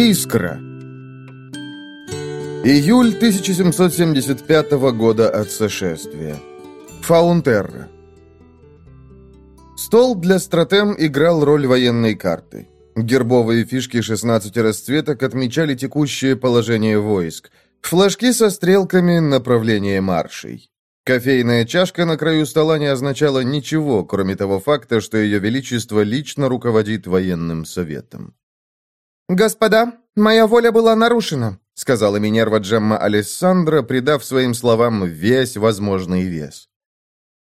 Искра. Июль 1775 года от сошествия. Фаунтерра. Стол для стратем играл роль военной карты. Гербовые фишки 16 расцветок отмечали текущее положение войск. Флажки со стрелками – направление маршей. Кофейная чашка на краю стола не означала ничего, кроме того факта, что Ее Величество лично руководит военным советом. «Господа, моя воля была нарушена», — сказала Минерва Джемма Алессандра, придав своим словам весь возможный вес.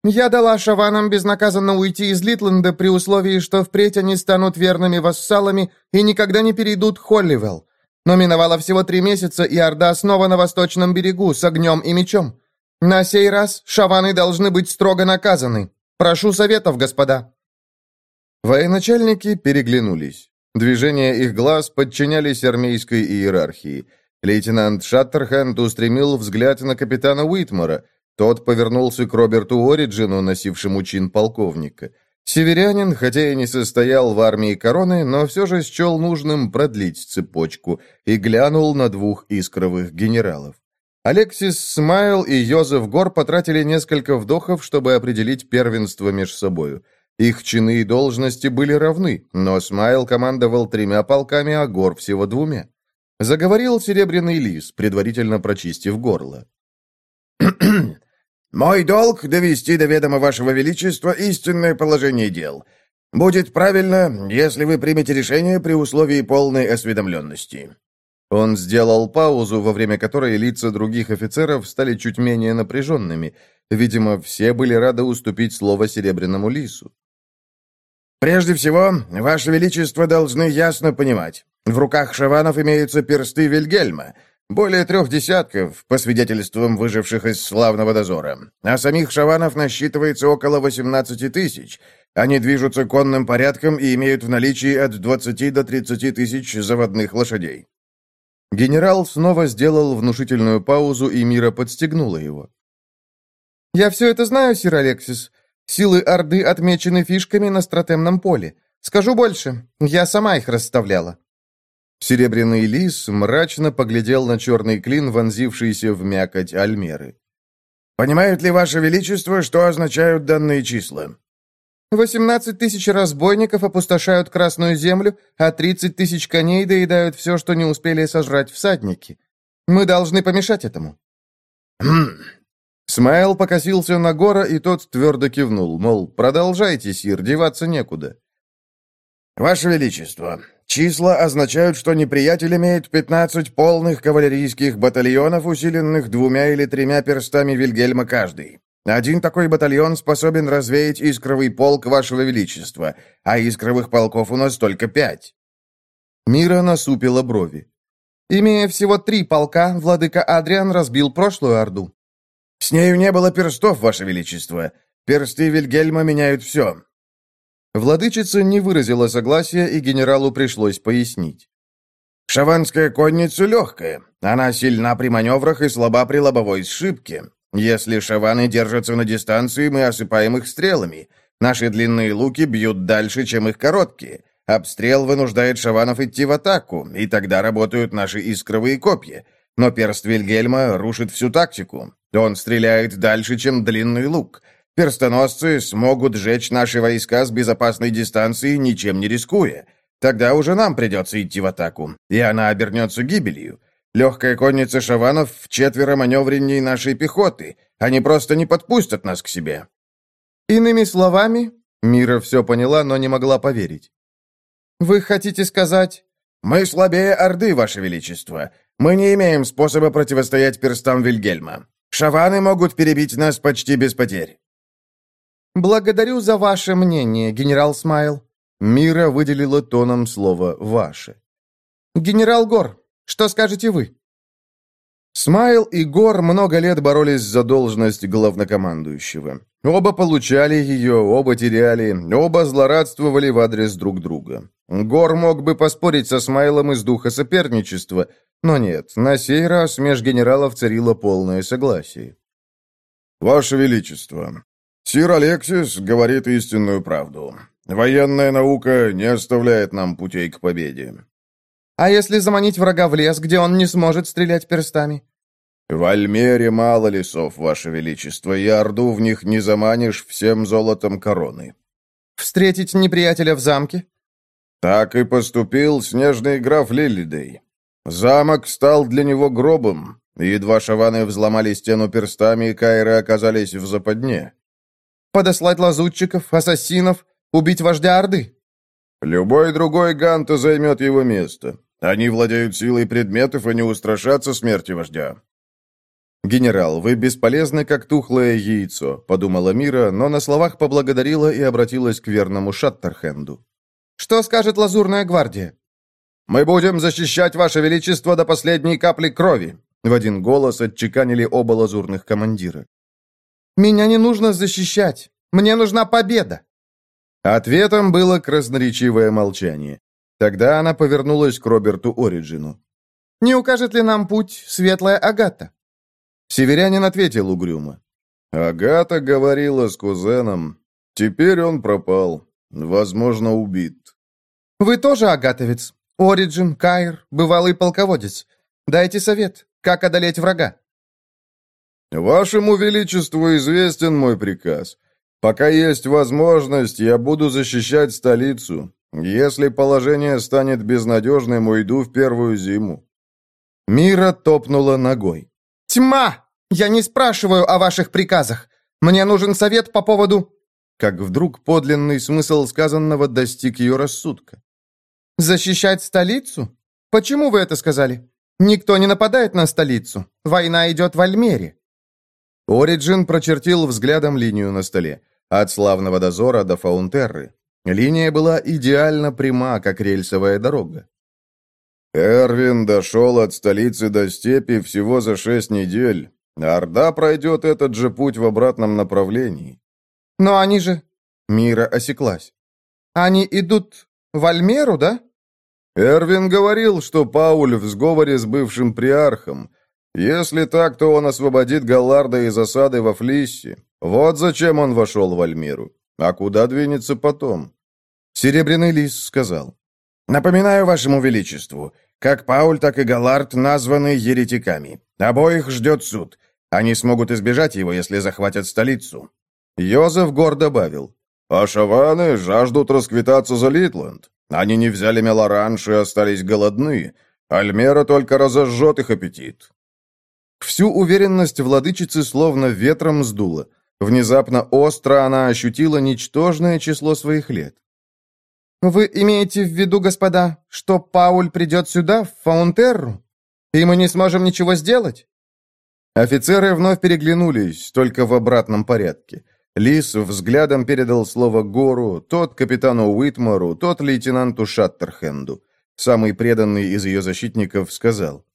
«Я дала шаванам безнаказанно уйти из Литленда при условии, что впредь они станут верными вассалами и никогда не перейдут Холливелл. Но миновало всего три месяца, и Орда снова на восточном берегу с огнем и мечом. На сей раз шаваны должны быть строго наказаны. Прошу советов, господа». Военачальники переглянулись. Движения их глаз подчинялись армейской иерархии. Лейтенант Шаттерхенд устремил взгляд на капитана Уитмора. Тот повернулся к Роберту Ориджину, носившему чин полковника. Северянин, хотя и не состоял в армии короны, но все же счел нужным продлить цепочку и глянул на двух искровых генералов. Алексис Смайл и Йозеф Гор потратили несколько вдохов, чтобы определить первенство между собою – их чины и должности были равны, но Смайл командовал тремя полками, а Гор всего двумя. Заговорил Серебряный Лис, предварительно прочистив горло. «Мой долг — довести до ведома Вашего Величества истинное положение дел. Будет правильно, если вы примете решение при условии полной осведомленности». Он сделал паузу, во время которой лица других офицеров стали чуть менее напряженными. Видимо, все были рады уступить слово Серебряному Лису. Прежде всего, Ваше Величество должны ясно понимать, в руках шаванов имеются персты Вильгельма, более трех десятков, по свидетельствам выживших из славного дозора, а самих шаванов насчитывается около 18 тысяч. Они движутся конным порядком и имеют в наличии от 20 до 30 тысяч заводных лошадей. Генерал снова сделал внушительную паузу, и Мира подстегнула его. «Я все это знаю, сир Алексис. Силы Орды отмечены фишками на стратемном поле. Скажу больше, я сама их расставляла». Серебряный лис мрачно поглядел на черный клин, вонзившийся в мякоть альмеры. «Понимает ли Ваше Величество, что означают данные числа?» «Восемнадцать тысяч разбойников опустошают Красную Землю, а тридцать тысяч коней доедают все, что не успели сожрать всадники. Мы должны помешать этому». «Хм, Смайл покосился на Гора, и тот твердо кивнул, мол, продолжайте, сир, деваться некуда. «Ваше Величество, числа означают, что неприятель имеет 15 полных кавалерийских батальонов, усиленных двумя или тремя перстами Вильгельма каждый. Один такой батальон способен развеять искровый полк Вашего Величества, а искровых полков у нас только пять». Мира насупила брови. «Имея всего три полка, владыка Адриан разбил прошлую Орду. «С нею не было перстов, Ваше Величество. Персты Вильгельма меняют все». Владычица не выразила согласия, и генералу пришлось пояснить. «Шаванская конница легкая. Она сильна при маневрах и слаба при лобовой сшибке. Если шаваны держатся на дистанции, мы осыпаем их стрелами. Наши длинные луки бьют дальше, чем их короткие. Обстрел вынуждает шаванов идти в атаку, и тогда работают наши искровые копья. Но перст Вильгельма рушит всю тактику. Он стреляет дальше, чем длинный лук. Перстоносцы смогут сжечь наши войска с безопасной дистанции, ничем не рискуя. Тогда уже нам придется идти в атаку, и она обернется гибелью. Легкая конница шаванов в четверо маневренней нашей пехоты. Они просто не подпустят нас к себе». «Иными словами...» Мира все поняла, но не могла поверить. «Вы хотите сказать...» «Мы слабее Орды, Ваше Величество. Мы не имеем способа противостоять перстам Вильгельма. Шаваны могут перебить нас почти без потерь». «Благодарю за ваше мнение, генерал Смайл». Мира выделила тоном слово «ваше». «Генерал Гор, что скажете вы?» Смайл и Гор много лет боролись за должность главнокомандующего. Оба получали ее, оба теряли, оба злорадствовали в адрес друг друга. Гор мог бы поспорить со Смайлом из духа соперничества, но нет, на сей раз меж генералов царило полное согласие. «Ваше Величество, сир Алексис говорит истинную правду. Военная наука не оставляет нам путей к победе». А если заманить врага в лес, где он не сможет стрелять перстами?» «В Альмере мало лесов, Ваше Величество, и Орду в них не заманишь всем золотом короны». «Встретить неприятеля в замке?» Так и поступил снежный граф Лилидей. Замок стал для него гробом, едва шаваны взломали стену перстами, и кайры оказались в западне. «Подослать лазутчиков, ассасинов, убить вождя Орды?» «Любой другой Ганта займет его место. Они владеют силой предметов и не устрашатся смерти вождя. «Генерал, вы бесполезны, как тухлое яйцо», — подумала Мира, но на словах поблагодарила и обратилась к верному Шаттерхенду. «Что скажет Лазурная гвардия?» «Мы будем защищать Ваше Величество до последней капли крови», — в один голос отчеканили оба лазурных командира. «Меня не нужно защищать. Мне нужна победа». Ответом было красноречивое молчание. Тогда она повернулась к Роберту Ориджину. «Не укажет ли нам путь светлая Агата?» Северянин ответил угрюмо. «Агата говорила с кузеном. Теперь он пропал. Возможно, убит». «Вы тоже агатовец? Ориджин, Кайр, бывалый полководец. Дайте совет, как одолеть врага?» «Вашему Величеству известен мой приказ. Пока есть возможность, я буду защищать столицу. Если положение станет безнадежным, уйду в первую зиму». Мира топнула ногой. «Тьма! Я не спрашиваю о ваших приказах. Мне нужен совет по поводу...» Как вдруг подлинный смысл сказанного достиг ее рассудка. «Защищать столицу? Почему вы это сказали? Никто не нападает на столицу. Война идет в Альмере». Ориджин прочертил взглядом линию на столе. От славного дозора до Фаунтерры. Линия была идеально пряма, как рельсовая дорога. Эрвин дошел от столицы до степи всего за шесть недель. Орда пройдет этот же путь в обратном направлении. Но они же... Мира осеклась. Они идут в Альмеру, да? Эрвин говорил, что Пауль в сговоре с бывшим приархом. Если так, то он освободит Галларда из осады во Флиссе. Вот зачем он вошел в Альмиру. А куда двинется потом? Серебряный лис сказал. Напоминаю вашему величеству, как Пауль, так и Галард названы еретиками. Обоих ждет суд. Они смогут избежать его, если захватят столицу». Йозеф гор добавил. «А шаваны жаждут расквитаться за Литланд. Они не взяли мелоранж и остались голодны. Альмера только разожжет их аппетит». Всю уверенность владычицы словно ветром сдуло. Внезапно остро она ощутила ничтожное число своих лет. «Вы имеете в виду, господа, что Пауль придет сюда, в Фаунтерру, и мы не сможем ничего сделать?» Офицеры вновь переглянулись, только в обратном порядке. Лис взглядом передал слово Гору, тот капитану Уитмору, тот лейтенанту Шаттерхенду. Самый преданный из ее защитников сказал.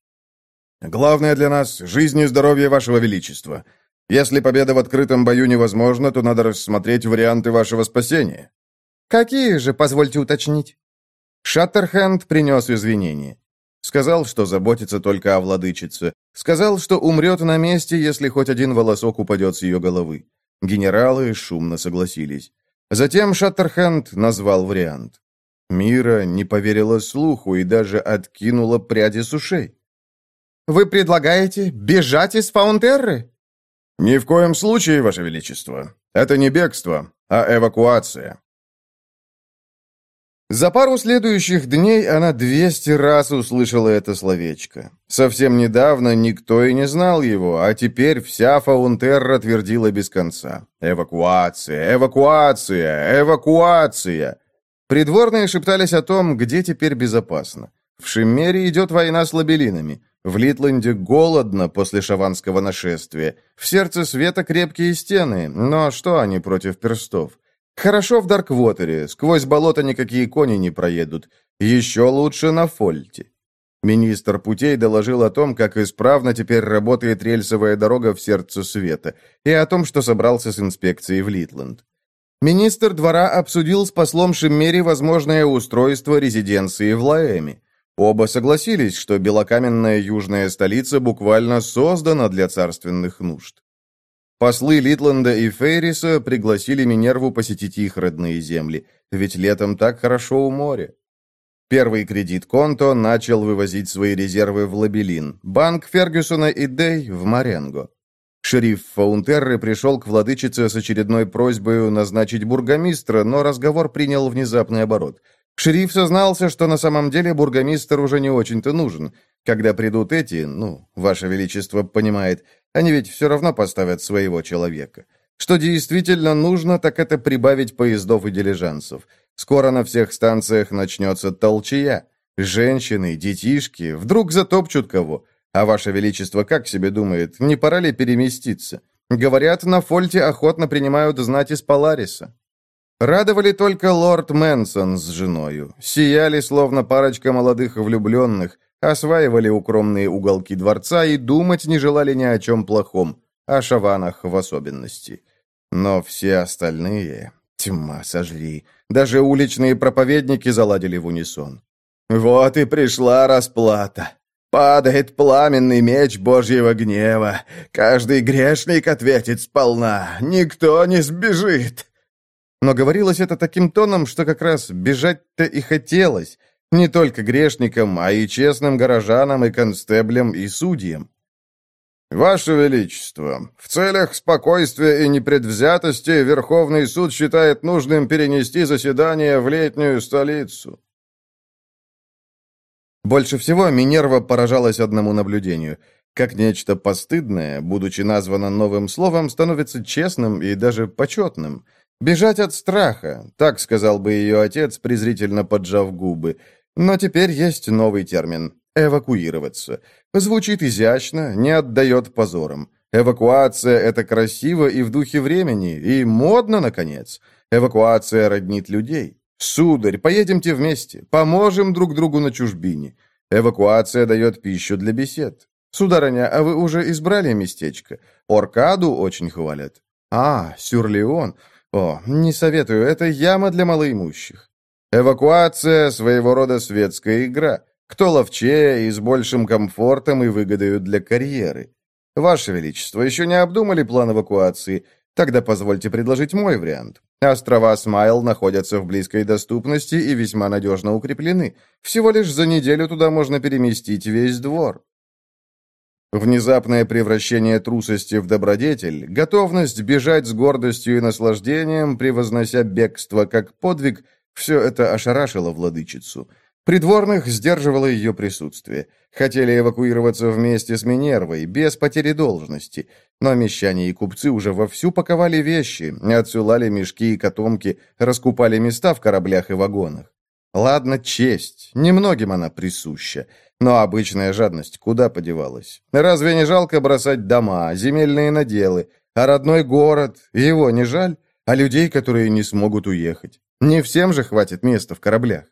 «Главное для нас — жизнь и здоровье вашего величества. Если победа в открытом бою невозможна, то надо рассмотреть варианты вашего спасения». «Какие же, позвольте уточнить?» Шаттерхенд принес извинения. Сказал, что заботится только о владычице. Сказал, что умрет на месте, если хоть один волосок упадет с ее головы. Генералы шумно согласились. Затем Шаттерхенд назвал вариант. Мира не поверила слуху и даже откинула пряди с ушей. «Вы предлагаете бежать из Фаунтерры?» «Ни в коем случае, Ваше Величество. Это не бегство, а эвакуация. За пару следующих дней она двести раз услышала это словечко. Совсем недавно никто и не знал его, а теперь вся Фаунтерра твердила без конца. «Эвакуация! Эвакуация! Эвакуация!» Придворные шептались о том, где теперь безопасно. В Шиммере идет война с лабелинами. В Литланде голодно после шаванского нашествия. В сердце света крепкие стены, но что они против перстов? Хорошо в Дарквотере, сквозь болото никакие кони не проедут. Еще лучше на Фольте. Министр путей доложил о том, как исправно теперь работает рельсовая дорога в сердце света, и о том, что собрался с инспекцией в Литланд. Министр двора обсудил с послом Шиммери возможное устройство резиденции в Лаэме. Оба согласились, что белокаменная южная столица буквально создана для царственных нужд. Послы Литланда и Фейриса пригласили Минерву посетить их родные земли, ведь летом так хорошо у моря. Первый кредит Конто начал вывозить свои резервы в Лабелин, банк Фергюсона и Дей в Маренго. Шериф Фаунтерры пришел к владычице с очередной просьбой назначить бургомистра, но разговор принял внезапный оборот. Шериф сознался, что на самом деле бургомистр уже не очень-то нужен. Когда придут эти, ну, Ваше Величество понимает, они ведь все равно поставят своего человека. Что действительно нужно, так это прибавить поездов и дилижансов. Скоро на всех станциях начнется толчья. Женщины, детишки, вдруг затопчут кого. А Ваше Величество как себе думает, не пора ли переместиться? Говорят, на фольте охотно принимают знать из Полариса. Радовали только лорд Мэнсон с женою. Сияли, словно парочка молодых влюбленных, осваивали укромные уголки дворца и думать не желали ни о чем плохом, о шаванах в особенности. Но все остальные... Тьма сожри. Даже уличные проповедники заладили в унисон. «Вот и пришла расплата. Падает пламенный меч Божьего гнева. Каждый грешник ответит сполна. Никто не сбежит». Но говорилось это таким тоном, что как раз бежать-то и хотелось. Не только грешникам, а и честным горожанам, и констеблям, и судьям. «Ваше Величество, в целях спокойствия и непредвзятости Верховный суд считает нужным перенести заседание в летнюю столицу». Больше всего Минерва поражалась одному наблюдению. Как нечто постыдное, будучи названо новым словом, становится честным и даже почетным. «Бежать от страха», так сказал бы ее отец, презрительно поджав губы. Но теперь есть новый термин Эвакуироваться. Звучит изящно, не отдает позором. Эвакуация — это красиво и в духе времени, и модно, наконец. Эвакуация роднит людей. Сударь, поедемте вместе, поможем друг другу на чужбине. Эвакуация дает пищу для бесед. Сударыня, а вы уже избрали местечко? Оркаду очень хвалят. А, Сюрлеон. О, не советую, это яма для малоимущих. Эвакуация — своего рода светская игра. Кто ловчее и с большим комфортом и выгодою для карьеры? Ваше Величество, еще не обдумали план эвакуации? Тогда позвольте предложить мой вариант. Острова Смайл находятся в близкой доступности и весьма надежно укреплены. Всего лишь за неделю туда можно переместить весь двор. Внезапное превращение трусости в добродетель, готовность бежать с гордостью и наслаждением, превознося бегство как подвиг, все это ошарашило владычицу – Придворных сдерживало ее присутствие. Хотели эвакуироваться вместе с Минервой, без потери должности. Но мещане и купцы уже вовсю паковали вещи, отсылали мешки и котомки, раскупали места в кораблях и вагонах. Ладно, честь, немногим она присуща. Но обычная жадность куда подевалась? Разве не жалко бросать дома, земельные наделы, а родной город, его не жаль? А людей, которые не смогут уехать? Не всем же хватит места в кораблях.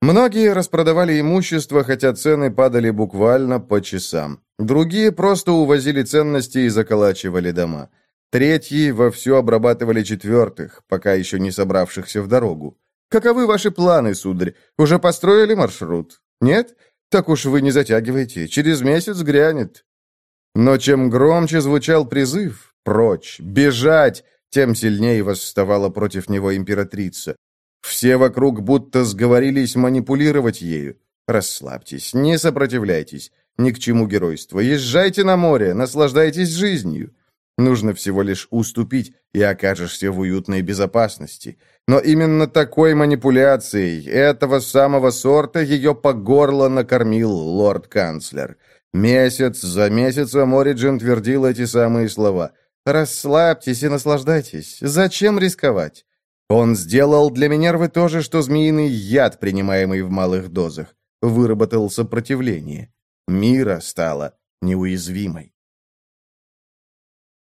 Многие распродавали имущество, хотя цены падали буквально по часам. Другие просто увозили ценности и заколачивали дома. Третьи вовсю обрабатывали четвертых, пока еще не собравшихся в дорогу. «Каковы ваши планы, сударь? Уже построили маршрут? Нет? Так уж вы не затягивайте, через месяц грянет». Но чем громче звучал призыв «прочь», «бежать», тем сильнее восставала против него императрица. Все вокруг будто сговорились манипулировать ею. Расслабьтесь, не сопротивляйтесь. Ни к чему геройство. Езжайте на море, наслаждайтесь жизнью. Нужно всего лишь уступить, и окажешься в уютной безопасности. Но именно такой манипуляцией, этого самого сорта, ее по горло накормил лорд-канцлер. Месяц за месяцем Ориджин твердил эти самые слова. «Расслабьтесь и наслаждайтесь. Зачем рисковать? Он сделал для Минервы то же, что змеиный яд, принимаемый в малых дозах. Выработал сопротивление. Мира стала неуязвимой.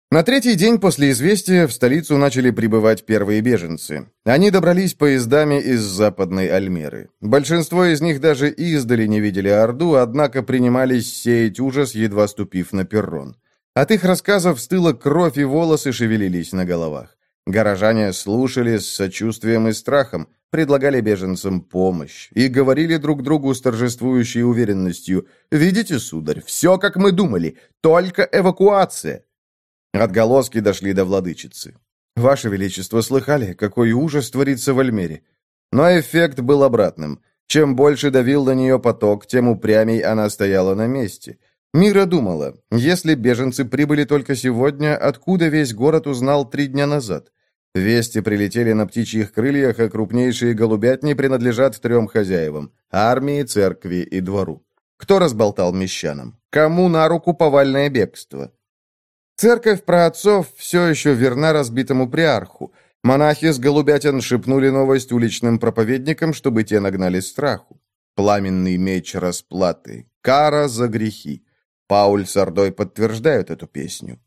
На третий день после известия в столицу начали прибывать первые беженцы. Они добрались поездами из Западной Альмеры. Большинство из них даже издали не видели Орду, однако принимались сеять ужас, едва ступив на перрон. От их рассказов стыла кровь и волосы шевелились на головах. Горожане слушали с сочувствием и страхом, предлагали беженцам помощь и говорили друг другу с торжествующей уверенностью «Видите, сударь, все, как мы думали, только эвакуация». Отголоски дошли до владычицы. «Ваше Величество, слыхали, какой ужас творится в Альмере?» Но эффект был обратным. Чем больше давил на нее поток, тем упрямей она стояла на месте. Мира думала, если беженцы прибыли только сегодня, откуда весь город узнал три дня назад? Вести прилетели на птичьих крыльях, а крупнейшие голубятни принадлежат трем хозяевам – армии, церкви и двору. Кто разболтал мещанам? Кому на руку повальное бегство? Церковь праотцов все еще верна разбитому приарху. Монахи с голубятин шепнули новость уличным проповедникам, чтобы те нагнали страху. Пламенный меч расплаты. Кара за грехи. Пауль с Ордой подтверждают эту песню.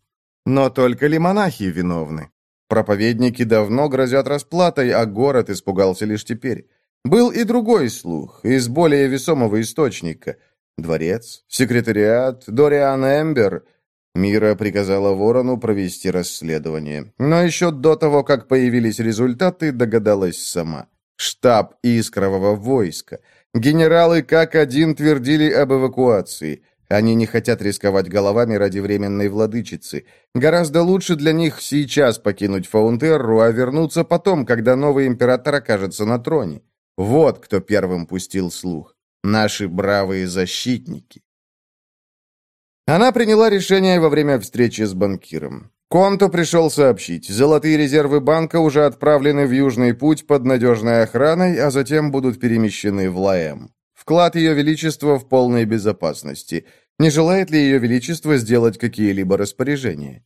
Но только ли монахи виновны? Проповедники давно грозят расплатой, а город испугался лишь теперь. Был и другой слух, из более весомого источника. Дворец, секретариат, Дориан Эмбер. Мира приказала Ворону провести расследование. Но еще до того, как появились результаты, догадалась сама. Штаб Искрового войска. Генералы как один твердили об эвакуации. Они не хотят рисковать головами ради временной владычицы. Гораздо лучше для них сейчас покинуть Фаунтерру, а вернуться потом, когда новый император окажется на троне. Вот кто первым пустил слух. Наши бравые защитники. Она приняла решение во время встречи с банкиром. Конто пришел сообщить, золотые резервы банка уже отправлены в Южный путь под надежной охраной, а затем будут перемещены в Лаэм. Вклад Ее Величества в полной безопасности. Не желает ли Ее Величество сделать какие-либо распоряжения?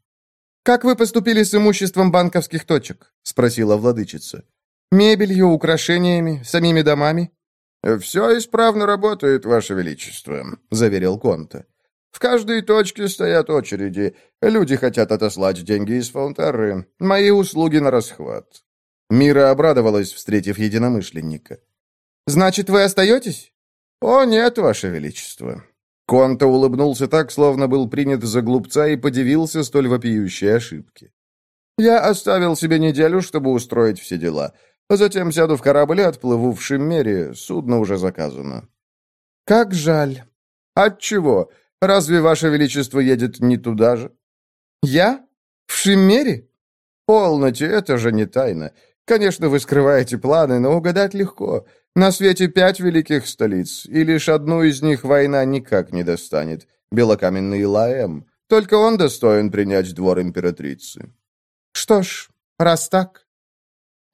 «Как вы поступили с имуществом банковских точек?» — спросила владычица. «Мебелью, украшениями, самими домами?» «Все исправно работает, Ваше Величество», — заверил Конта. «В каждой точке стоят очереди. Люди хотят отослать деньги из Фаунтерры. Мои услуги на расхват». Мира обрадовалась, встретив единомышленника. «Значит, вы остаетесь?» «О, нет, Ваше Величество». Конта улыбнулся так, словно был принят за глупца и подивился столь вопиющей ошибке. «Я оставил себе неделю, чтобы устроить все дела. Затем сяду в корабль и отплыву в Шиммере. Судно уже заказано». «Как жаль». «Отчего? Разве Ваше Величество едет не туда же?» «Я? В Шиммере?» «Полноте, это же не тайна. Конечно, вы скрываете планы, но угадать легко. На свете пять великих столиц, и лишь одну из них война никак не достанет. Белокаменный Лаэм. Только он достоин принять двор императрицы. Что ж, раз так...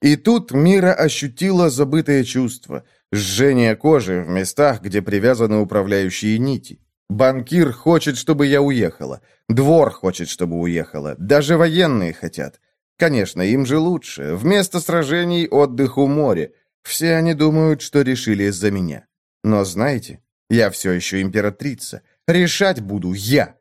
И тут Мира ощутила забытое чувство. Жжение кожи в местах, где привязаны управляющие нити. Банкир хочет, чтобы я уехала. Двор хочет, чтобы уехала. Даже военные хотят. Конечно, им же лучше. Вместо сражений отдых у моря. Все они думают, что решили из-за меня. Но знаете, я все еще императрица. Решать буду я.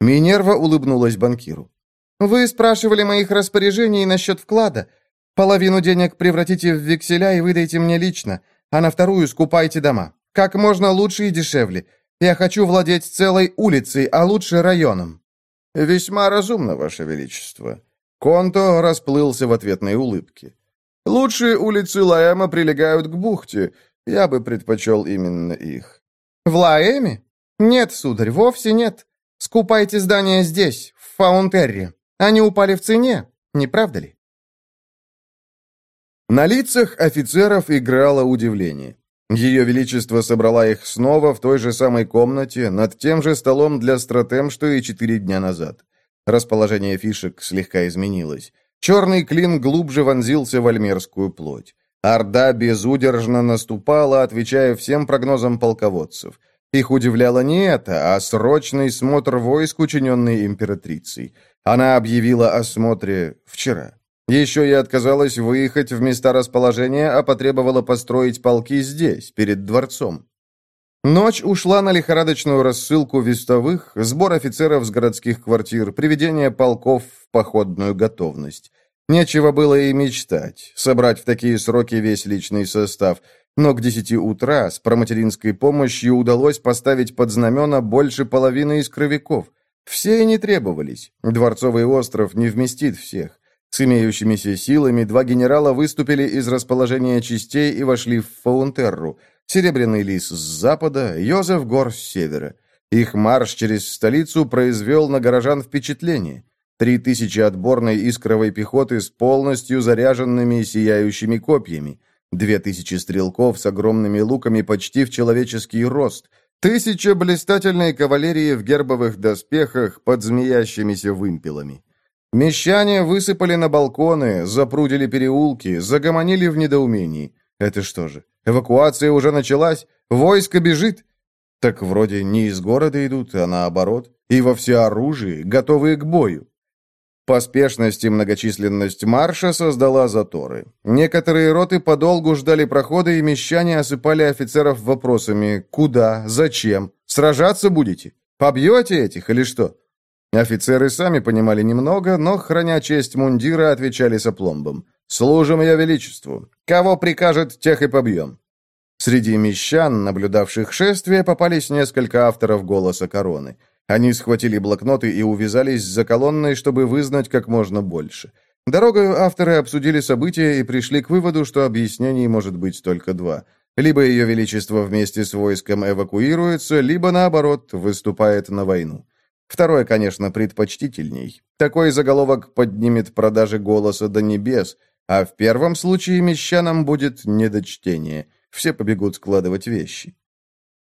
Минерва улыбнулась банкиру. «Вы спрашивали моих распоряжений насчет вклада. Половину денег превратите в векселя и выдайте мне лично, а на вторую скупайте дома. Как можно лучше и дешевле. Я хочу владеть целой улицей, а лучше районом». «Весьма разумно, Ваше Величество». Конто расплылся в ответной улыбке. Лучшие улицы Лаэма прилегают к бухте. Я бы предпочел именно их». «В Лаэме? Нет, сударь, вовсе нет. Скупайте здания здесь, в Фаунтерре. Они упали в цене, не правда ли?» На лицах офицеров играло удивление. Ее Величество собрала их снова в той же самой комнате, над тем же столом для стратем, что и четыре дня назад. Расположение фишек слегка изменилось. Черный клин глубже вонзился в альмерскую плоть. Орда безудержно наступала, отвечая всем прогнозам полководцев. Их удивляло не это, а срочный смотр войск, учиненный императрицей. Она объявила о смотре вчера. Еще и отказалась выехать в места расположения, а потребовала построить полки здесь, перед дворцом. Ночь ушла на лихорадочную рассылку вестовых, сбор офицеров с городских квартир, приведение полков в походную готовность. Нечего было и мечтать, собрать в такие сроки весь личный состав, но к десяти утра с проматеринской помощью удалось поставить под знамена больше половины искровиков. Все и не требовались, Дворцовый остров не вместит всех. С имеющимися силами два генерала выступили из расположения частей и вошли в Фаунтерру – Серебряный лис с запада, Йозеф Гор с севера. Их марш через столицу произвел на горожан впечатление. Три тысячи отборной искровой пехоты с полностью заряженными сияющими копьями. Две тысячи стрелков с огромными луками почти в человеческий рост. Тысяча блистательной кавалерии в гербовых доспехах под змеящимися вымпелами. Мещане высыпали на балконы, запрудили переулки, загомонили в недоумении. Это что же, эвакуация уже началась? Войско бежит? Так вроде не из города идут, а наоборот. И во всеоружии, готовые к бою. Поспешность и многочисленность марша создала заторы. Некоторые роты подолгу ждали прохода, и мещане осыпали офицеров вопросами «Куда? Зачем? Сражаться будете? Побьете этих или что?» Офицеры сами понимали немного, но, храня честь мундира, отвечали с опломбом. «Служим ее величеству. Кого прикажет, тех и побьем». Среди мещан, наблюдавших шествие, попались несколько авторов «Голоса короны». Они схватили блокноты и увязались за колонной, чтобы вызнать как можно больше. Дорогою авторы обсудили события и пришли к выводу, что объяснений может быть только два. Либо Ее Величество вместе с войском эвакуируется, либо, наоборот, выступает на войну. Второе, конечно, предпочтительней. Такой заголовок поднимет продажи голоса до небес, а в первом случае мещанам будет недочтение. Все побегут складывать вещи.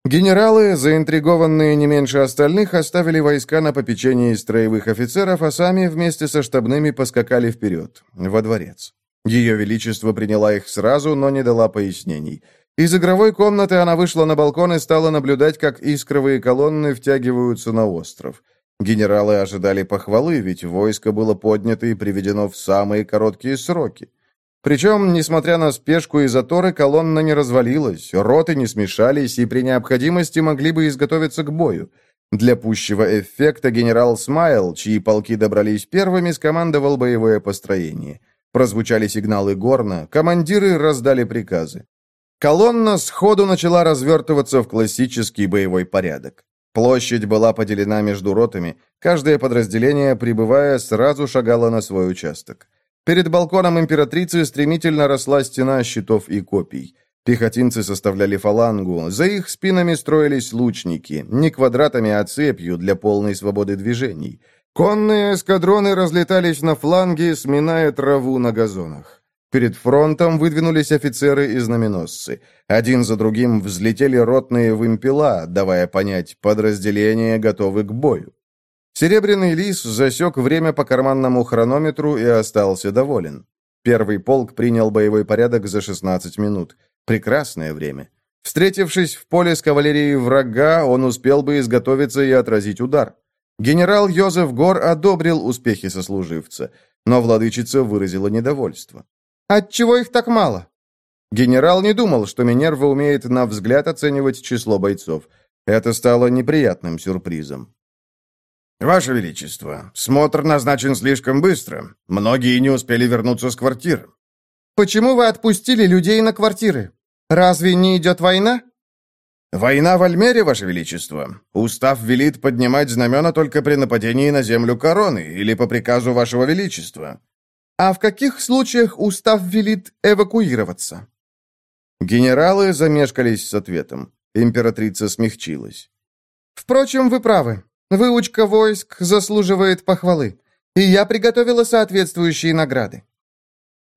Генералы, заинтригованные не меньше остальных, оставили войска на попечении строевых офицеров, а сами вместе со штабными поскакали вперед, во дворец. Ее Величество приняла их сразу, но не дала пояснений. Из игровой комнаты она вышла на балкон и стала наблюдать, как искровые колонны втягиваются на остров. Генералы ожидали похвалы, ведь войско было поднято и приведено в самые короткие сроки. Причем, несмотря на спешку и заторы, колонна не развалилась, роты не смешались и при необходимости могли бы изготовиться к бою. Для пущего эффекта генерал Смайл, чьи полки добрались первыми, скомандовал боевое построение. Прозвучали сигналы горна, командиры раздали приказы. Колонна сходу начала развертываться в классический боевой порядок. Площадь была поделена между ротами, каждое подразделение, прибывая, сразу шагало на свой участок. Перед балконом императрицы стремительно росла стена щитов и копий. Пехотинцы составляли фалангу, за их спинами строились лучники, не квадратами, а цепью для полной свободы движений. Конные эскадроны разлетались на фланге, сминая траву на газонах. Перед фронтом выдвинулись офицеры и знаменосцы. Один за другим взлетели ротные вымпела, давая понять, подразделения готовы к бою. Серебряный лис засек время по карманному хронометру и остался доволен. Первый полк принял боевой порядок за 16 минут. Прекрасное время. Встретившись в поле с кавалерией врага, он успел бы изготовиться и отразить удар. Генерал Йозеф Гор одобрил успехи сослуживца, но владычица выразила недовольство. «Отчего их так мало?» Генерал не думал, что Минерва умеет на взгляд оценивать число бойцов. Это стало неприятным сюрпризом. «Ваше Величество, смотр назначен слишком быстро. Многие не успели вернуться с квартир». «Почему вы отпустили людей на квартиры? Разве не идет война?» «Война в Альмере, Ваше Величество. Устав велит поднимать знамена только при нападении на землю короны или по приказу Вашего Величества». «А в каких случаях устав велит эвакуироваться?» Генералы замешкались с ответом. Императрица смягчилась. «Впрочем, вы правы. Выучка войск заслуживает похвалы, и я приготовила соответствующие награды».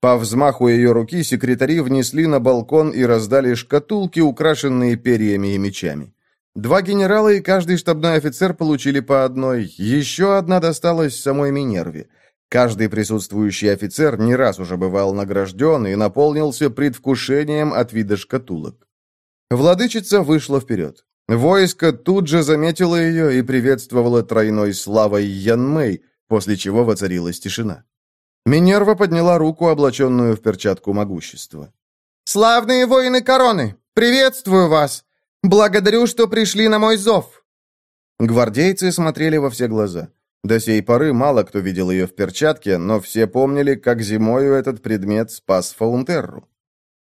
По взмаху ее руки секретари внесли на балкон и раздали шкатулки, украшенные перьями и мечами. Два генерала и каждый штабной офицер получили по одной, еще одна досталась самой Минерве. Каждый присутствующий офицер не раз уже бывал награжден и наполнился предвкушением от вида шкатулок. Владычица вышла вперед. Войско тут же заметило ее и приветствовало тройной славой Янмэй, после чего воцарилась тишина. Минерва подняла руку, облаченную в перчатку могущества. «Славные воины короны! Приветствую вас! Благодарю, что пришли на мой зов!» Гвардейцы смотрели во все глаза. До сей поры мало кто видел ее в перчатке, но все помнили, как зимою этот предмет спас Фаунтерру.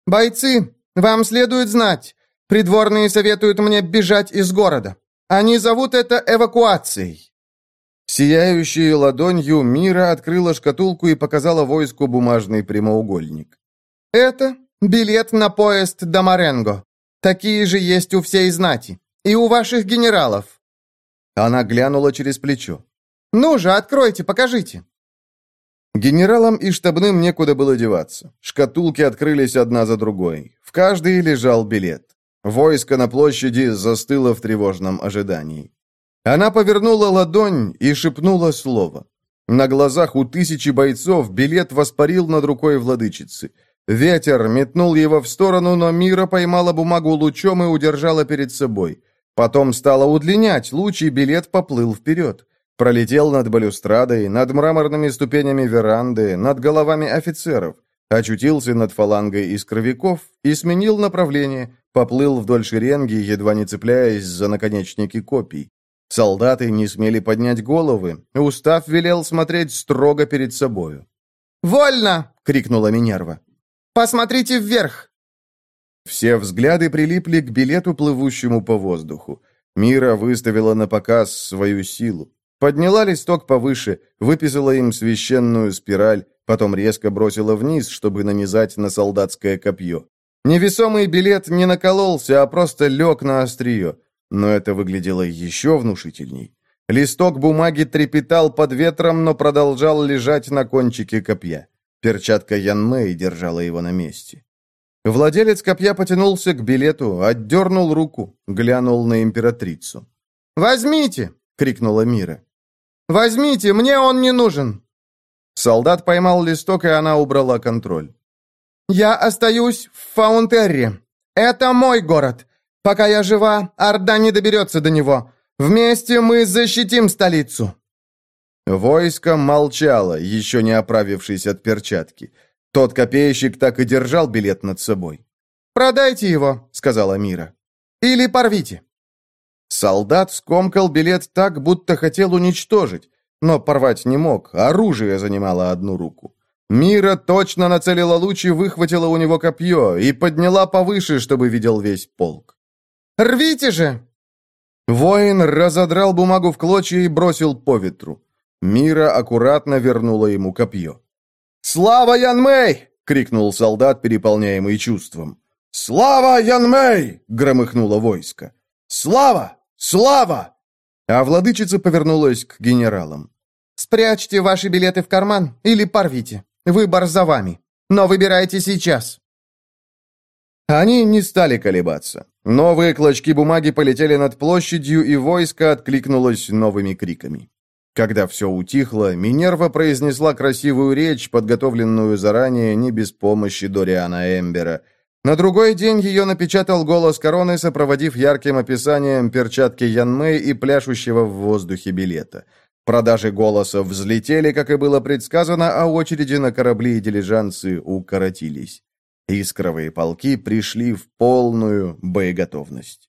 «Бойцы, вам следует знать, Придворные советуют мне бежать из города. Они зовут это эвакуацией». Сияющей ладонью Мира открыла шкатулку и показала войску бумажный прямоугольник. «Это билет на поезд до Маренго. Такие же есть у всей знати. И у ваших генералов». Она глянула через плечо. «Ну же, откройте, покажите». Генералам и штабным некуда было деваться. Шкатулки открылись одна за другой. В каждой лежал билет. Войско на площади застыло в тревожном ожидании. Она повернула ладонь и шепнула слово. На глазах у тысячи бойцов билет воспарил над рукой владычицы. Ветер метнул его в сторону, но Мира поймала бумагу лучом и удержала перед собой. Потом стала удлинять луч, и билет поплыл вперед. Пролетел над балюстрадой, над мраморными ступенями веранды, над головами офицеров. Очутился над фалангой из кровяков и сменил направление, поплыл вдоль шеренги, едва не цепляясь за наконечники копий. Солдаты не смели поднять головы. Устав велел смотреть строго перед собою. «Вольно!» — крикнула Минерва. «Посмотрите вверх!» Все взгляды прилипли к билету, плывущему по воздуху. Мира выставила на показ свою силу. Подняла листок повыше, выписала им священную спираль, потом резко бросила вниз, чтобы нанизать на солдатское копье. Невесомый билет не накололся, а просто лег на острие. Но это выглядело еще внушительней. Листок бумаги трепетал под ветром, но продолжал лежать на кончике копья. Перчатка Ян Мэй держала его на месте. Владелец копья потянулся к билету, отдернул руку, глянул на императрицу. «Возьмите!» — крикнула Мира. «Возьмите, мне он не нужен!» Солдат поймал листок, и она убрала контроль. «Я остаюсь в Фаунтерре. Это мой город. Пока я жива, Орда не доберется до него. Вместе мы защитим столицу!» Войско молчало, еще не оправившись от перчатки. Тот копейщик так и держал билет над собой. «Продайте его», — сказала Мира. «Или порвите». Солдат скомкал билет так, будто хотел уничтожить, но порвать не мог, оружие занимало одну руку. Мира точно нацелила луч и выхватила у него копье и подняла повыше, чтобы видел весь полк. «Рвите же!» Воин разодрал бумагу в клочья и бросил по ветру. Мира аккуратно вернула ему копье. «Слава Янмэй!» — крикнул солдат, переполняемый чувством. «Слава Янмэй!» — громыхнуло войско. «Слава! Слава!» А владычица повернулась к генералам. «Спрячьте ваши билеты в карман или порвите. Выбор за вами. Но выбирайте сейчас». Они не стали колебаться. Новые клочки бумаги полетели над площадью, и войско откликнулось новыми криками. Когда все утихло, Минерва произнесла красивую речь, подготовленную заранее не без помощи Дориана Эмбера. На другой день ее напечатал голос короны, сопроводив ярким описанием перчатки Янмэй и пляшущего в воздухе билета. Продажи голосов взлетели, как и было предсказано, а очереди на корабли и дилижансы укоротились. Искровые полки пришли в полную боеготовность.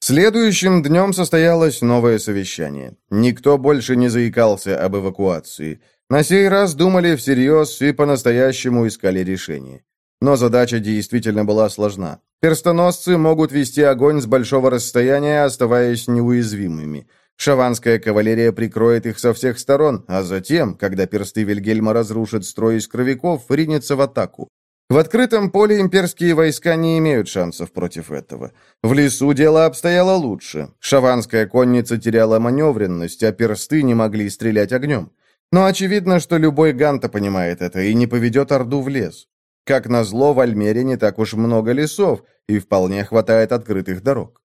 Следующим днем состоялось новое совещание. Никто больше не заикался об эвакуации. На сей раз думали всерьез и по-настоящему искали решение. Но задача действительно была сложна. Перстоносцы могут вести огонь с большого расстояния, оставаясь неуязвимыми – Шаванская кавалерия прикроет их со всех сторон, а затем, когда персты Вильгельма разрушат строй из кровяков, ринется в атаку. В открытом поле имперские войска не имеют шансов против этого. В лесу дело обстояло лучше. Шаванская конница теряла маневренность, а персты не могли стрелять огнем. Но очевидно, что любой Ганта понимает это и не поведет Орду в лес. Как назло, в Альмере не так уж много лесов, и вполне хватает открытых дорог.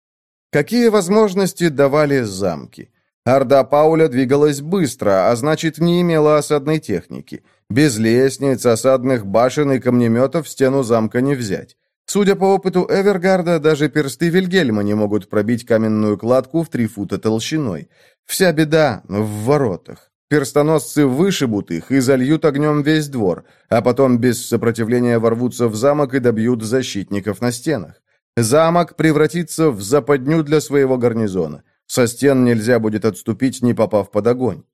Какие возможности давали замки? Орда Пауля двигалась быстро, а значит, не имела осадной техники. Без лестниц, осадных башен и камнеметов стену замка не взять. Судя по опыту Эвергарда, даже персты Вильгельма не могут пробить каменную кладку в три фута толщиной. Вся беда в воротах. Перстоносцы вышибут их и зальют огнем весь двор, а потом без сопротивления ворвутся в замок и добьют защитников на стенах. Замок превратится в западню для своего гарнизона. Со стен нельзя будет отступить, не попав под огонь.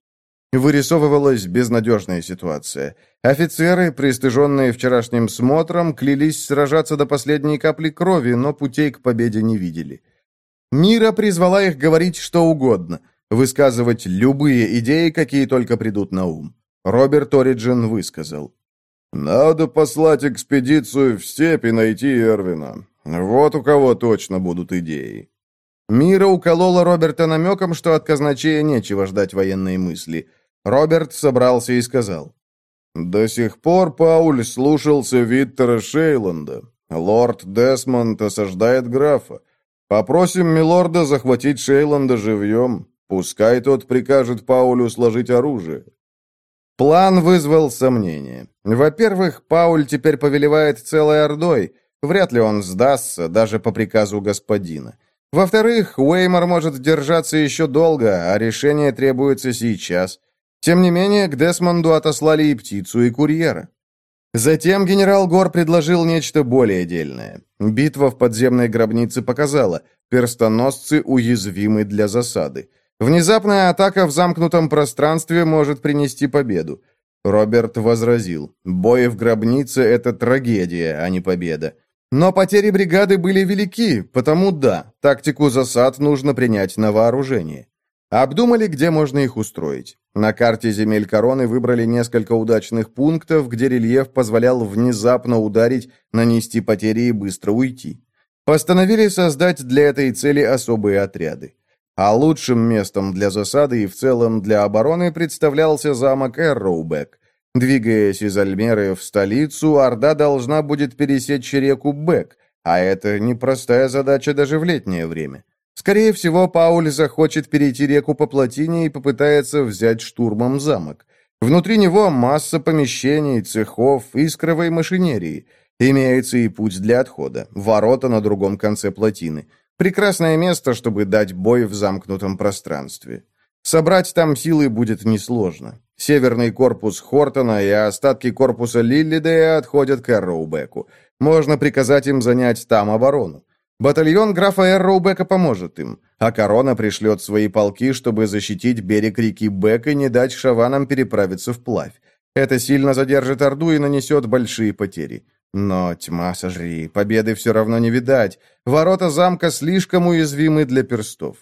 Вырисовывалась безнадежная ситуация. Офицеры, пристыженные вчерашним смотром, клялись сражаться до последней капли крови, но путей к победе не видели. Мира призвала их говорить что угодно, высказывать любые идеи, какие только придут на ум. Роберт Ориджин высказал. «Надо послать экспедицию в степи найти Эрвина. Вот у кого точно будут идеи. Мира уколола Роберта намеком, что от казначея нечего ждать военной мысли. Роберт собрался и сказал. «До сих пор Пауль слушался Виттера Шейланда. Лорд Десмонд осаждает графа. Попросим милорда захватить Шейланда живьем. Пускай тот прикажет Паулю сложить оружие». План вызвал сомнения. Во-первых, Пауль теперь повелевает целой ордой. Вряд ли он сдастся, даже по приказу господина. Во-вторых, Уэймор может держаться еще долго, а решение требуется сейчас. Тем не менее, к Десмонду отослали и птицу, и курьера. Затем генерал Гор предложил нечто более дельное. Битва в подземной гробнице показала, перстоносцы уязвимы для засады. Внезапная атака в замкнутом пространстве может принести победу. Роберт возразил, бой в гробнице – это трагедия, а не победа. Но потери бригады были велики, потому да, тактику засад нужно принять на вооружение. Обдумали, где можно их устроить. На карте земель короны выбрали несколько удачных пунктов, где рельеф позволял внезапно ударить, нанести потери и быстро уйти. Постановили создать для этой цели особые отряды. А лучшим местом для засады и в целом для обороны представлялся замок Эрроубек. Двигаясь из Альмеры в столицу, Орда должна будет пересечь реку Бек, а это непростая задача даже в летнее время. Скорее всего, Пауль захочет перейти реку по плотине и попытается взять штурмом замок. Внутри него масса помещений, цехов, искровой машинерии. Имеется и путь для отхода, ворота на другом конце плотины. Прекрасное место, чтобы дать бой в замкнутом пространстве. Собрать там силы будет несложно. Северный корпус Хортона и остатки корпуса Лиллидея отходят к Эрроубеку. Можно приказать им занять там оборону. Батальон графа Эрроубека поможет им, а корона пришлет свои полки, чтобы защитить берег реки Бек и не дать шаванам переправиться вплавь. Это сильно задержит Орду и нанесет большие потери. Но, тьма сожри, победы все равно не видать. Ворота замка слишком уязвимы для перстов.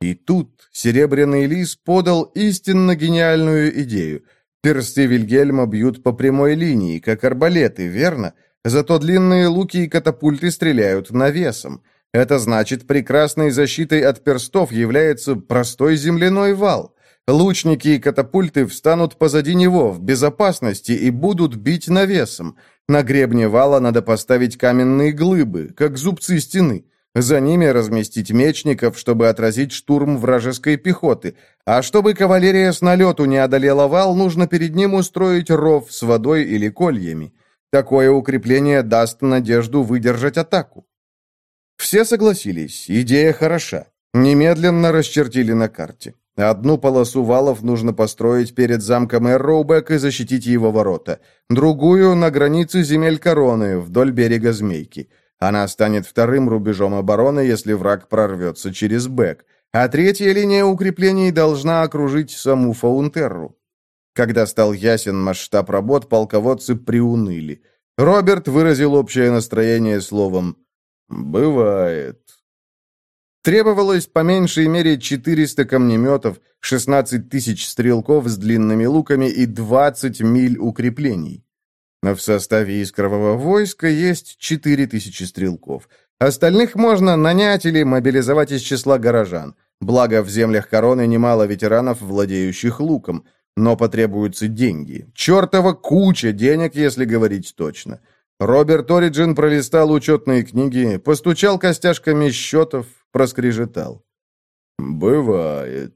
И тут Серебряный Лис подал истинно гениальную идею. Персты Вильгельма бьют по прямой линии, как арбалеты, верно? Зато длинные луки и катапульты стреляют навесом. Это значит, прекрасной защитой от перстов является простой земляной вал. Лучники и катапульты встанут позади него, в безопасности, и будут бить навесом. На гребне вала надо поставить каменные глыбы, как зубцы стены. За ними разместить мечников, чтобы отразить штурм вражеской пехоты. А чтобы кавалерия с налету не одолела вал, нужно перед ним устроить ров с водой или кольями. Такое укрепление даст надежду выдержать атаку. Все согласились, идея хороша. Немедленно расчертили на карте. Одну полосу валов нужно построить перед замком Эрроубек и защитить его ворота. Другую — на границе земель короны, вдоль берега Змейки. Она станет вторым рубежом обороны, если враг прорвется через Бек. А третья линия укреплений должна окружить саму Фаунтерру. Когда стал ясен масштаб работ, полководцы приуныли. Роберт выразил общее настроение словом «бывает». Требовалось по меньшей мере 400 камнеметов, 16 тысяч стрелков с длинными луками и 20 миль укреплений. Но в составе искрового войска есть 4 тысячи стрелков. Остальных можно нанять или мобилизовать из числа горожан. Благо, в землях короны немало ветеранов, владеющих луком. Но потребуются деньги. Чертова куча денег, если говорить точно. Роберт Ориджин пролистал учетные книги, постучал костяшками счетов, проскрежетал. «Бывает».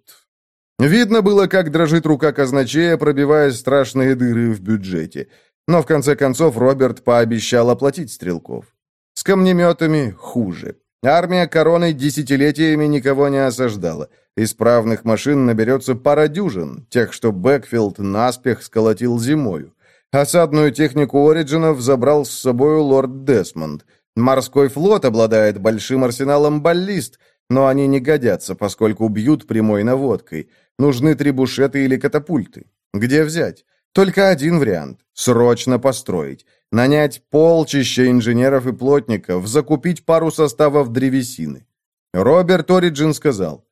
Видно было, как дрожит рука казначея, пробивая страшные дыры в бюджете. Но в конце концов Роберт пообещал оплатить стрелков. С камнеметами хуже. Армия короны десятилетиями никого не осаждала. Исправных машин наберется пара дюжин, тех, что Бэкфилд наспех сколотил зимою. Осадную технику Ориджинов забрал с собой лорд Десмонд. Морской флот обладает большим арсеналом баллист, но они не годятся, поскольку бьют прямой наводкой. Нужны трибушеты или катапульты. Где взять? Только один вариант – срочно построить. Нанять полчища инженеров и плотников, закупить пару составов древесины. Роберт Ориджин сказал,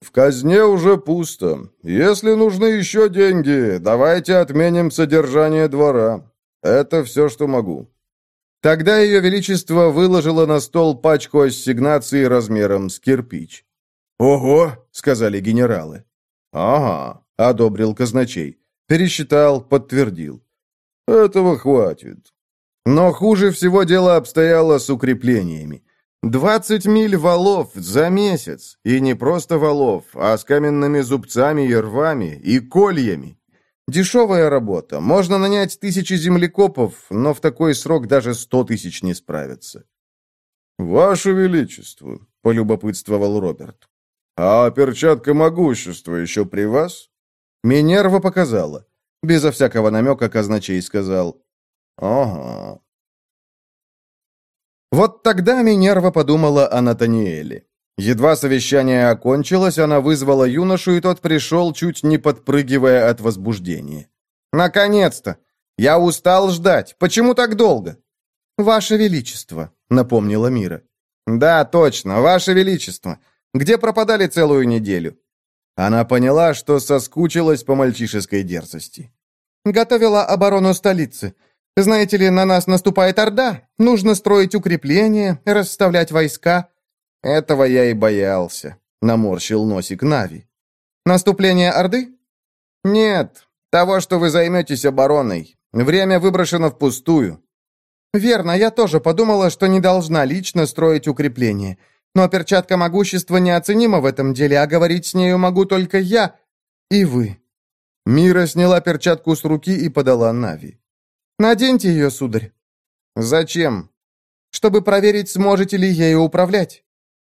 «В казне уже пусто. Если нужны еще деньги, давайте отменим содержание двора. Это все, что могу». Тогда Ее Величество выложило на стол пачку ассигнаций размером с кирпич. «Ого!» — сказали генералы. «Ага», — одобрил казначей. Пересчитал, подтвердил. «Этого хватит». Но хуже всего дело обстояло с укреплениями. Двадцать миль валов за месяц, и не просто валов, а с каменными зубцами и рвами, и кольями. Дешевая работа, можно нанять тысячи землекопов, но в такой срок даже сто тысяч не справятся. «Ваше Величество», — полюбопытствовал Роберт, — «а перчатка могущества еще при вас?» Минерва показала. Безо всякого намека казначей сказал «Ага». Вот тогда Минерва подумала о Натаниэле. Едва совещание окончилось, она вызвала юношу, и тот пришел, чуть не подпрыгивая от возбуждения. «Наконец-то! Я устал ждать. Почему так долго?» «Ваше Величество», — напомнила Мира. «Да, точно, Ваше Величество. Где пропадали целую неделю?» Она поняла, что соскучилась по мальчишеской дерзости. «Готовила оборону столицы. Знаете ли, на нас наступает Орда. Нужно строить укрепления, расставлять войска». «Этого я и боялся», — наморщил носик Нави. «Наступление Орды?» «Нет, того, что вы займетесь обороной. Время выброшено впустую». «Верно, я тоже подумала, что не должна лично строить укрепления. Но перчатка могущества неоценима в этом деле, а говорить с нею могу только я и вы». Мира сняла перчатку с руки и подала Нави. «Наденьте ее, сударь». «Зачем?» «Чтобы проверить, сможете ли ею управлять».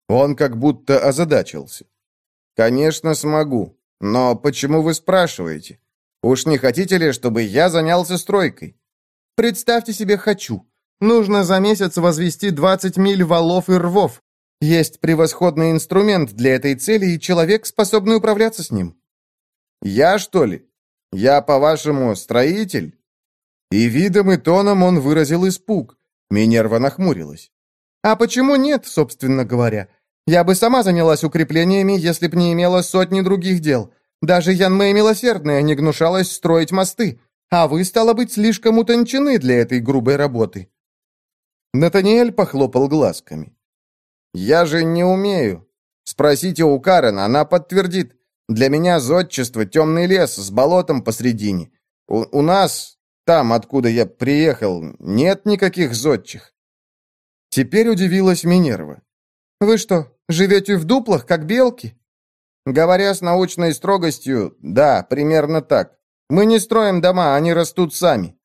Он как будто озадачился. «Конечно, смогу. Но почему вы спрашиваете? Уж не хотите ли, чтобы я занялся стройкой?» «Представьте себе, хочу. Нужно за месяц возвести 20 миль валов и рвов. Есть превосходный инструмент для этой цели, и человек, способный управляться с ним». «Я, что ли? Я, по-вашему, строитель?» И видом и тоном он выразил испуг. Минерва нахмурилась. «А почему нет, собственно говоря? Я бы сама занялась укреплениями, если б не имела сотни других дел. Даже Янмэй Милосердная не гнушалась строить мосты, а вы, стало быть, слишком утончены для этой грубой работы». Натаниэль похлопал глазками. «Я же не умею. Спросите у Карен, она подтвердит. Для меня зодчество — темный лес с болотом посредине. У, у нас, там, откуда я приехал, нет никаких зодчих». Теперь удивилась Минерва. «Вы что, живете в дуплах, как белки?» «Говоря с научной строгостью, да, примерно так. Мы не строим дома, они растут сами».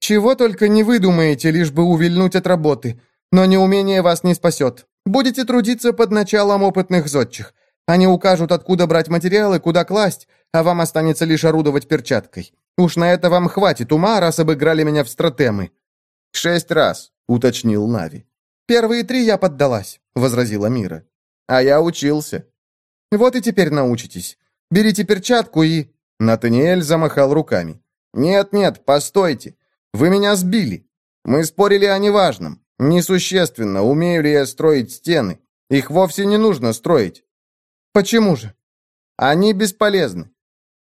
«Чего только не выдумаете, лишь бы увильнуть от работы. Но неумение вас не спасет. Будете трудиться под началом опытных зодчих. Они укажут, откуда брать материалы, куда класть, а вам останется лишь орудовать перчаткой. Уж на это вам хватит ума, раз обыграли меня в стратемы». «Шесть раз», — уточнил Нави. «Первые три я поддалась», — возразила Мира. «А я учился». «Вот и теперь научитесь. Берите перчатку и...» Натаниэль замахал руками. «Нет-нет, постойте. Вы меня сбили. Мы спорили о неважном. Несущественно, умею ли я строить стены. Их вовсе не нужно строить. Почему же? Они бесполезны.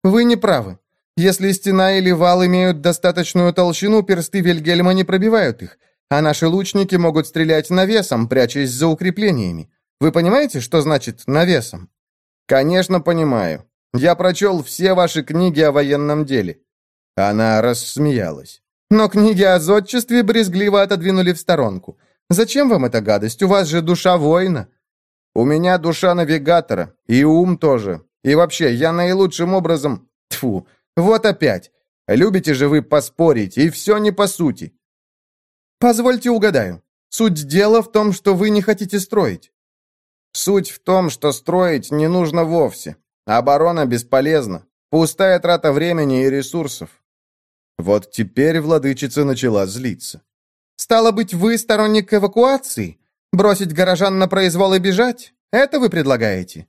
Вы не правы. Если стена или вал имеют достаточную толщину, персты Вильгельма не пробивают их, а наши лучники могут стрелять навесом, прячась за укреплениями. Вы понимаете, что значит «навесом»? Конечно, понимаю. Я прочел все ваши книги о военном деле. Она рассмеялась. Но книги о зодчестве брезгливо отодвинули в сторонку. Зачем вам эта гадость? У вас же душа воина. У меня душа навигатора. И ум тоже. И вообще, я наилучшим образом... Тфу, вот опять. Любите же вы поспорить, и все не по сути. Позвольте угадаю. Суть дела в том, что вы не хотите строить. Суть в том, что строить не нужно вовсе. Оборона бесполезна. Пустая трата времени и ресурсов. Вот теперь владычица начала злиться. «Стало быть, вы сторонник эвакуации? Бросить горожан на произвол и бежать? Это вы предлагаете?»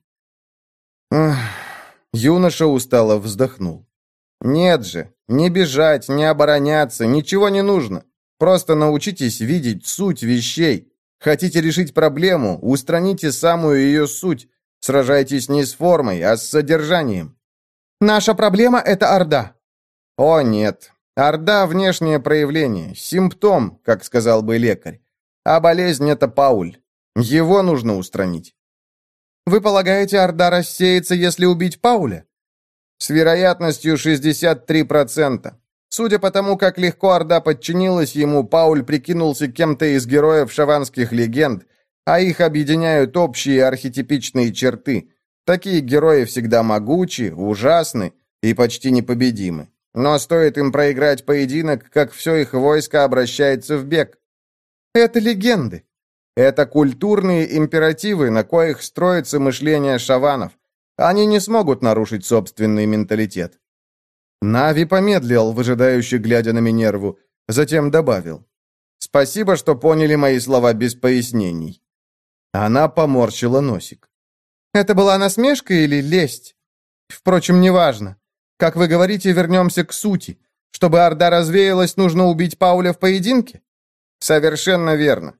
Юноша устало вздохнул. «Нет же, не бежать, не обороняться, ничего не нужно. Просто научитесь видеть суть вещей. Хотите решить проблему, устраните самую ее суть. Сражайтесь не с формой, а с содержанием». «Наша проблема — это Орда». «О, нет, Орда – внешнее проявление, симптом, как сказал бы лекарь. А болезнь – это Пауль. Его нужно устранить. Вы полагаете, Орда рассеется, если убить Пауля? С вероятностью 63%. Судя по тому, как легко Орда подчинилась ему, Пауль прикинулся кем-то из героев шаванских легенд, а их объединяют общие архетипичные черты. Такие герои всегда могучи, ужасны и почти непобедимы. Но стоит им проиграть поединок, как все их войско обращается в бег. Это легенды. Это культурные императивы, на коих строится мышление шаванов. Они не смогут нарушить собственный менталитет. Нави помедлил, выжидающе глядя на Минерву, затем добавил. «Спасибо, что поняли мои слова без пояснений». Она поморщила носик. «Это была насмешка или лесть? Впрочем, неважно. Как вы говорите, вернемся к сути. Чтобы Орда развеялась, нужно убить Пауля в поединке?» «Совершенно верно.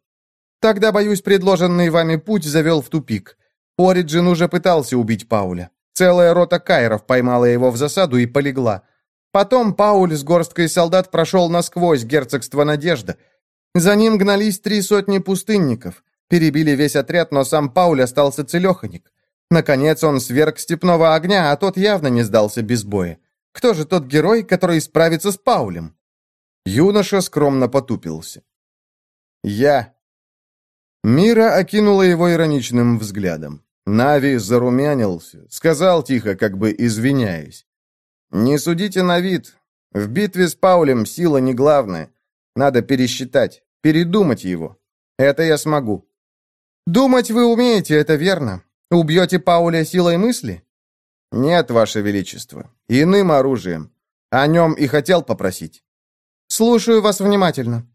Тогда, боюсь, предложенный вами путь завел в тупик. Ориджин уже пытался убить Пауля. Целая рота кайров поймала его в засаду и полегла. Потом Пауль с горсткой солдат прошел насквозь герцогство Надежда. За ним гнались три сотни пустынников. Перебили весь отряд, но сам Пауль остался целеханик. Наконец он сверг степного огня, а тот явно не сдался без боя. Кто же тот герой, который справится с Паулем? Юноша скромно потупился. «Я». Мира окинула его ироничным взглядом. Нави зарумянился, сказал тихо, как бы извиняясь. «Не судите на вид. В битве с Паулем сила не главная. Надо пересчитать, передумать его. Это я смогу». «Думать вы умеете, это верно. Убьете Пауля силой мысли?» «Нет, Ваше Величество. Иным оружием. О нем и хотел попросить». «Слушаю вас внимательно».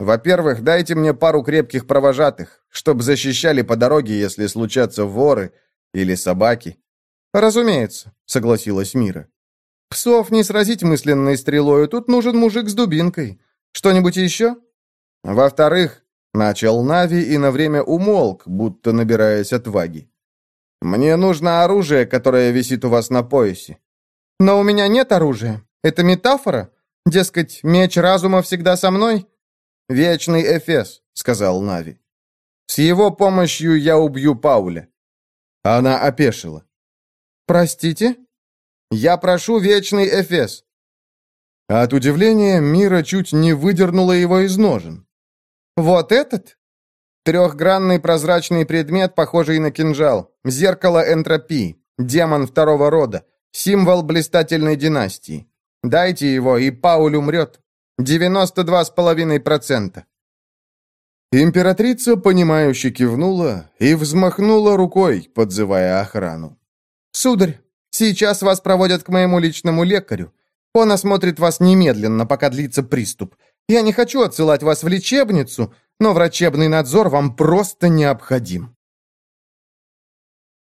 Во-первых, дайте мне пару крепких провожатых, чтобы защищали по дороге, если случатся воры или собаки». «Разумеется», — согласилась Мира. «Псов не сразить мысленной стрелою, тут нужен мужик с дубинкой. Что-нибудь еще?» «Во-вторых», — начал Нави и на время умолк, будто набираясь отваги. «Мне нужно оружие, которое висит у вас на поясе». «Но у меня нет оружия. Это метафора? Дескать, меч разума всегда со мной?» «Вечный Эфес», — сказал Нави. «С его помощью я убью Пауля». Она опешила. «Простите?» «Я прошу Вечный Эфес». От удивления Мира чуть не выдернула его из ножен. «Вот этот?» Трехгранный прозрачный предмет, похожий на кинжал. Зеркало энтропии. Демон второго рода. Символ блистательной династии. Дайте его, и Пауль умрет. 92,5%. Императрица, понимающе кивнула и взмахнула рукой, подзывая охрану. «Сударь, сейчас вас проводят к моему личному лекарю. Он осмотрит вас немедленно, пока длится приступ. Я не хочу отсылать вас в лечебницу, но врачебный надзор вам просто необходим».